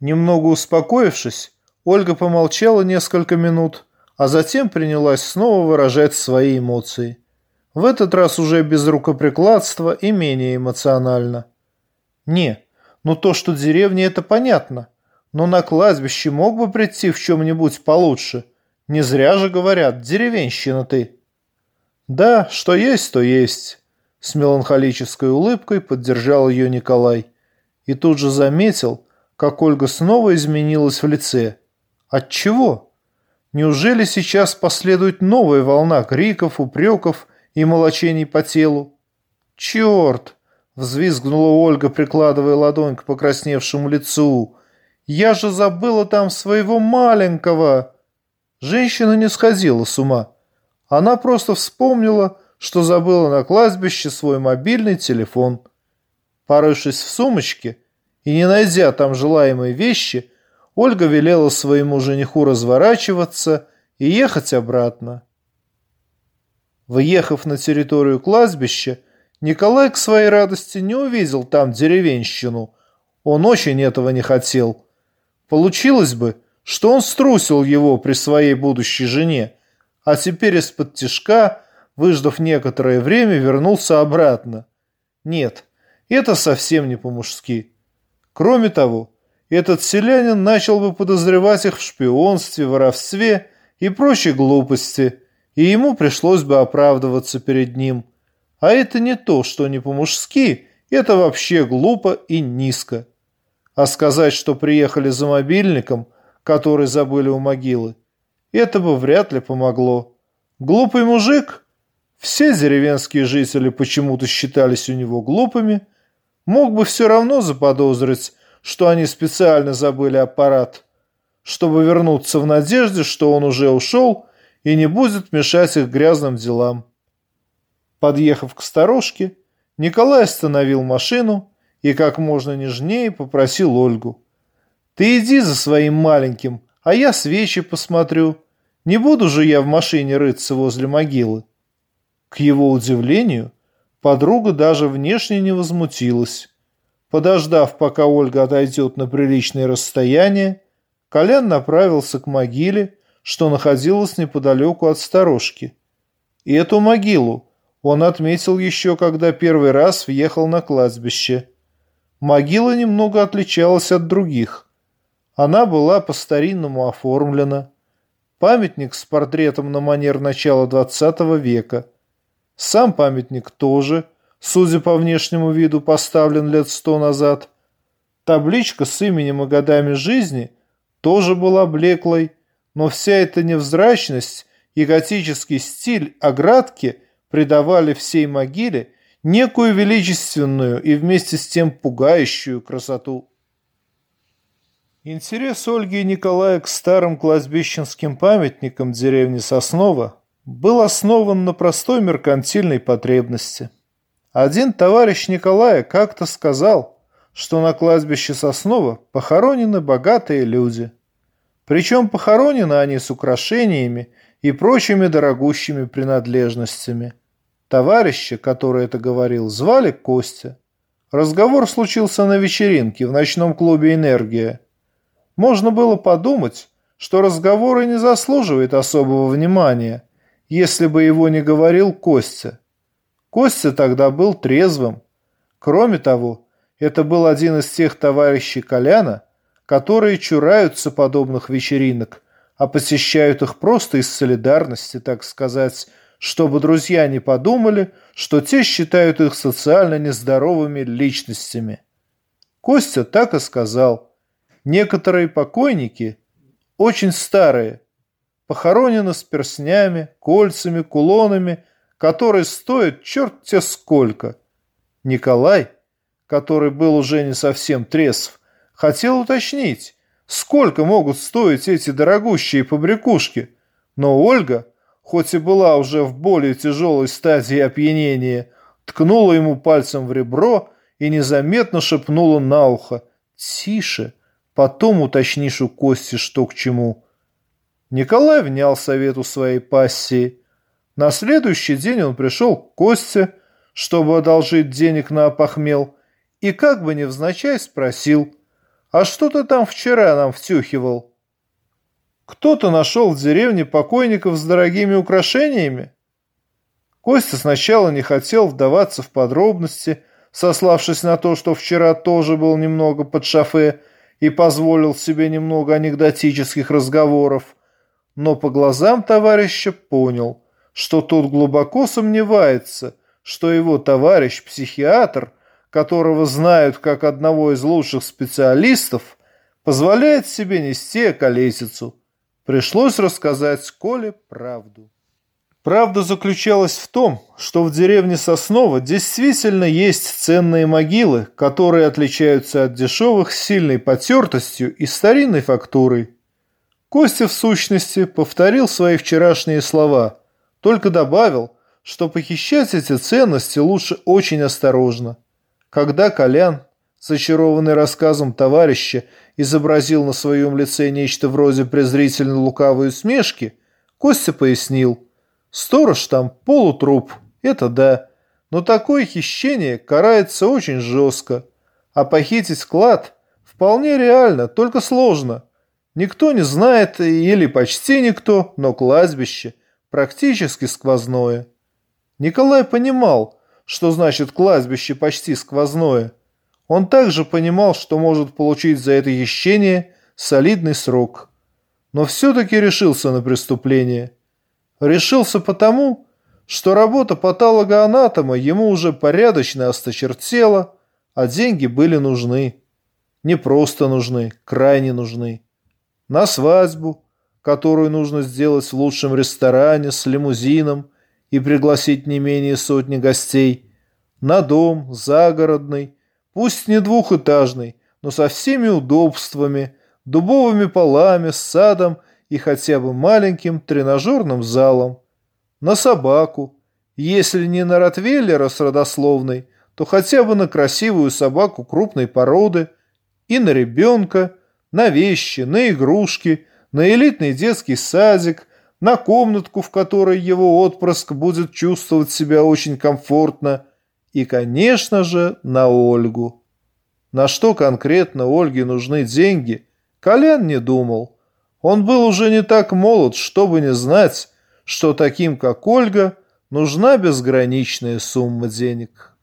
Немного успокоившись, Ольга помолчала несколько минут, а затем принялась снова выражать свои эмоции. В этот раз уже без рукоприкладства и менее эмоционально. «Не, ну то, что деревня, это понятно. Но на кладбище мог бы прийти в чем-нибудь получше. Не зря же говорят, деревенщина ты». «Да, что есть, то есть», — с меланхолической улыбкой поддержал ее Николай. И тут же заметил, как Ольга снова изменилась в лице. От чего? Неужели сейчас последует новая волна криков, упреков и молочений по телу? Черт! Взвизгнула Ольга, прикладывая ладонь к покрасневшему лицу. «Я же забыла там своего маленького!» Женщина не сходила с ума. Она просто вспомнила, что забыла на кладбище свой мобильный телефон. Порывшись в сумочке, и не найдя там желаемые вещи, Ольга велела своему жениху разворачиваться и ехать обратно. Въехав на территорию кладбища, Николай к своей радости не увидел там деревенщину. Он очень этого не хотел. Получилось бы, что он струсил его при своей будущей жене, а теперь из-под тишка, выждав некоторое время, вернулся обратно. Нет, это совсем не по-мужски. Кроме того, этот селянин начал бы подозревать их в шпионстве, воровстве и прочей глупости, и ему пришлось бы оправдываться перед ним. А это не то, что не по-мужски, это вообще глупо и низко. А сказать, что приехали за мобильником, который забыли у могилы, это бы вряд ли помогло. Глупый мужик? Все деревенские жители почему-то считались у него глупыми – мог бы все равно заподозрить, что они специально забыли аппарат, чтобы вернуться в надежде, что он уже ушел и не будет мешать их грязным делам. Подъехав к сторожке, Николай остановил машину и как можно нежнее попросил Ольгу. «Ты иди за своим маленьким, а я свечи посмотрю. Не буду же я в машине рыться возле могилы». К его удивлению, Подруга даже внешне не возмутилась. Подождав, пока Ольга отойдет на приличное расстояние, Колян направился к могиле, что находилась неподалеку от сторожки. И эту могилу он отметил еще, когда первый раз въехал на кладбище. Могила немного отличалась от других. Она была по-старинному оформлена. Памятник с портретом на манер начала XX века – сам памятник тоже, судя по внешнему виду, поставлен лет сто назад. Табличка с именем и годами жизни тоже была блеклой, но вся эта невзрачность и готический стиль оградки придавали всей могиле некую величественную и вместе с тем пугающую красоту. Интерес Ольги и Николая к старым кладбищенским памятникам деревни Соснова был основан на простой меркантильной потребности. Один товарищ Николая как-то сказал, что на кладбище Соснова похоронены богатые люди. Причем похоронены они с украшениями и прочими дорогущими принадлежностями. Товарища, который это говорил, звали Костя. Разговор случился на вечеринке в ночном клубе «Энергия». Можно было подумать, что разговор и не заслуживает особого внимания, если бы его не говорил Костя. Костя тогда был трезвым. Кроме того, это был один из тех товарищей Коляна, которые чураются подобных вечеринок, а посещают их просто из солидарности, так сказать, чтобы друзья не подумали, что те считают их социально нездоровыми личностями. Костя так и сказал. Некоторые покойники, очень старые, похоронена с перстнями, кольцами, кулонами, которые стоят черт те сколько. Николай, который был уже не совсем трезв, хотел уточнить, сколько могут стоить эти дорогущие побрякушки, но Ольга, хоть и была уже в более тяжелой стадии опьянения, ткнула ему пальцем в ребро и незаметно шепнула на ухо «Тише, потом уточнишь у Кости, что к чему». Николай внял совету своей пассии. На следующий день он пришел к Косте, чтобы одолжить денег на опохмел, и как бы невзначай спросил, а что ты там вчера нам втюхивал? Кто-то нашел в деревне покойников с дорогими украшениями? Костя сначала не хотел вдаваться в подробности, сославшись на то, что вчера тоже был немного под шофе и позволил себе немного анекдотических разговоров, но по глазам товарища понял, что тот глубоко сомневается, что его товарищ-психиатр которого знают как одного из лучших специалистов, позволяет себе нести околесицу. Пришлось рассказать Коле правду. Правда заключалась в том, что в деревне Соснова действительно есть ценные могилы, которые отличаются от дешевых сильной потертостью и старинной фактурой. Костя в сущности повторил свои вчерашние слова, только добавил, что похищать эти ценности лучше очень осторожно. Когда Колян, зачарованный рассказом товарища, изобразил на своем лице нечто вроде презрительно-лукавой усмешки, Костя пояснил. «Сторож там полутруп, это да, но такое хищение карается очень жестко, а похитить клад вполне реально, только сложно. Никто не знает или почти никто, но кладбище практически сквозное». Николай понимал, что значит кладбище почти сквозное. Он также понимал, что может получить за это хищение солидный срок. Но все-таки решился на преступление. Решился потому, что работа патологоанатома ему уже порядочно осточертела, а деньги были нужны. Не просто нужны, крайне нужны. На свадьбу, которую нужно сделать в лучшем ресторане с лимузином, и пригласить не менее сотни гостей, на дом, загородный, пусть не двухэтажный, но со всеми удобствами, дубовыми полами, с садом и хотя бы маленьким тренажерным залом, на собаку, если не на ротвейлера с родословной, то хотя бы на красивую собаку крупной породы, и на ребенка, на вещи, на игрушки, на элитный детский садик – на комнатку, в которой его отпрыск будет чувствовать себя очень комфортно, и, конечно же, на Ольгу. На что конкретно Ольге нужны деньги, Колян не думал. Он был уже не так молод, чтобы не знать, что таким, как Ольга, нужна безграничная сумма денег.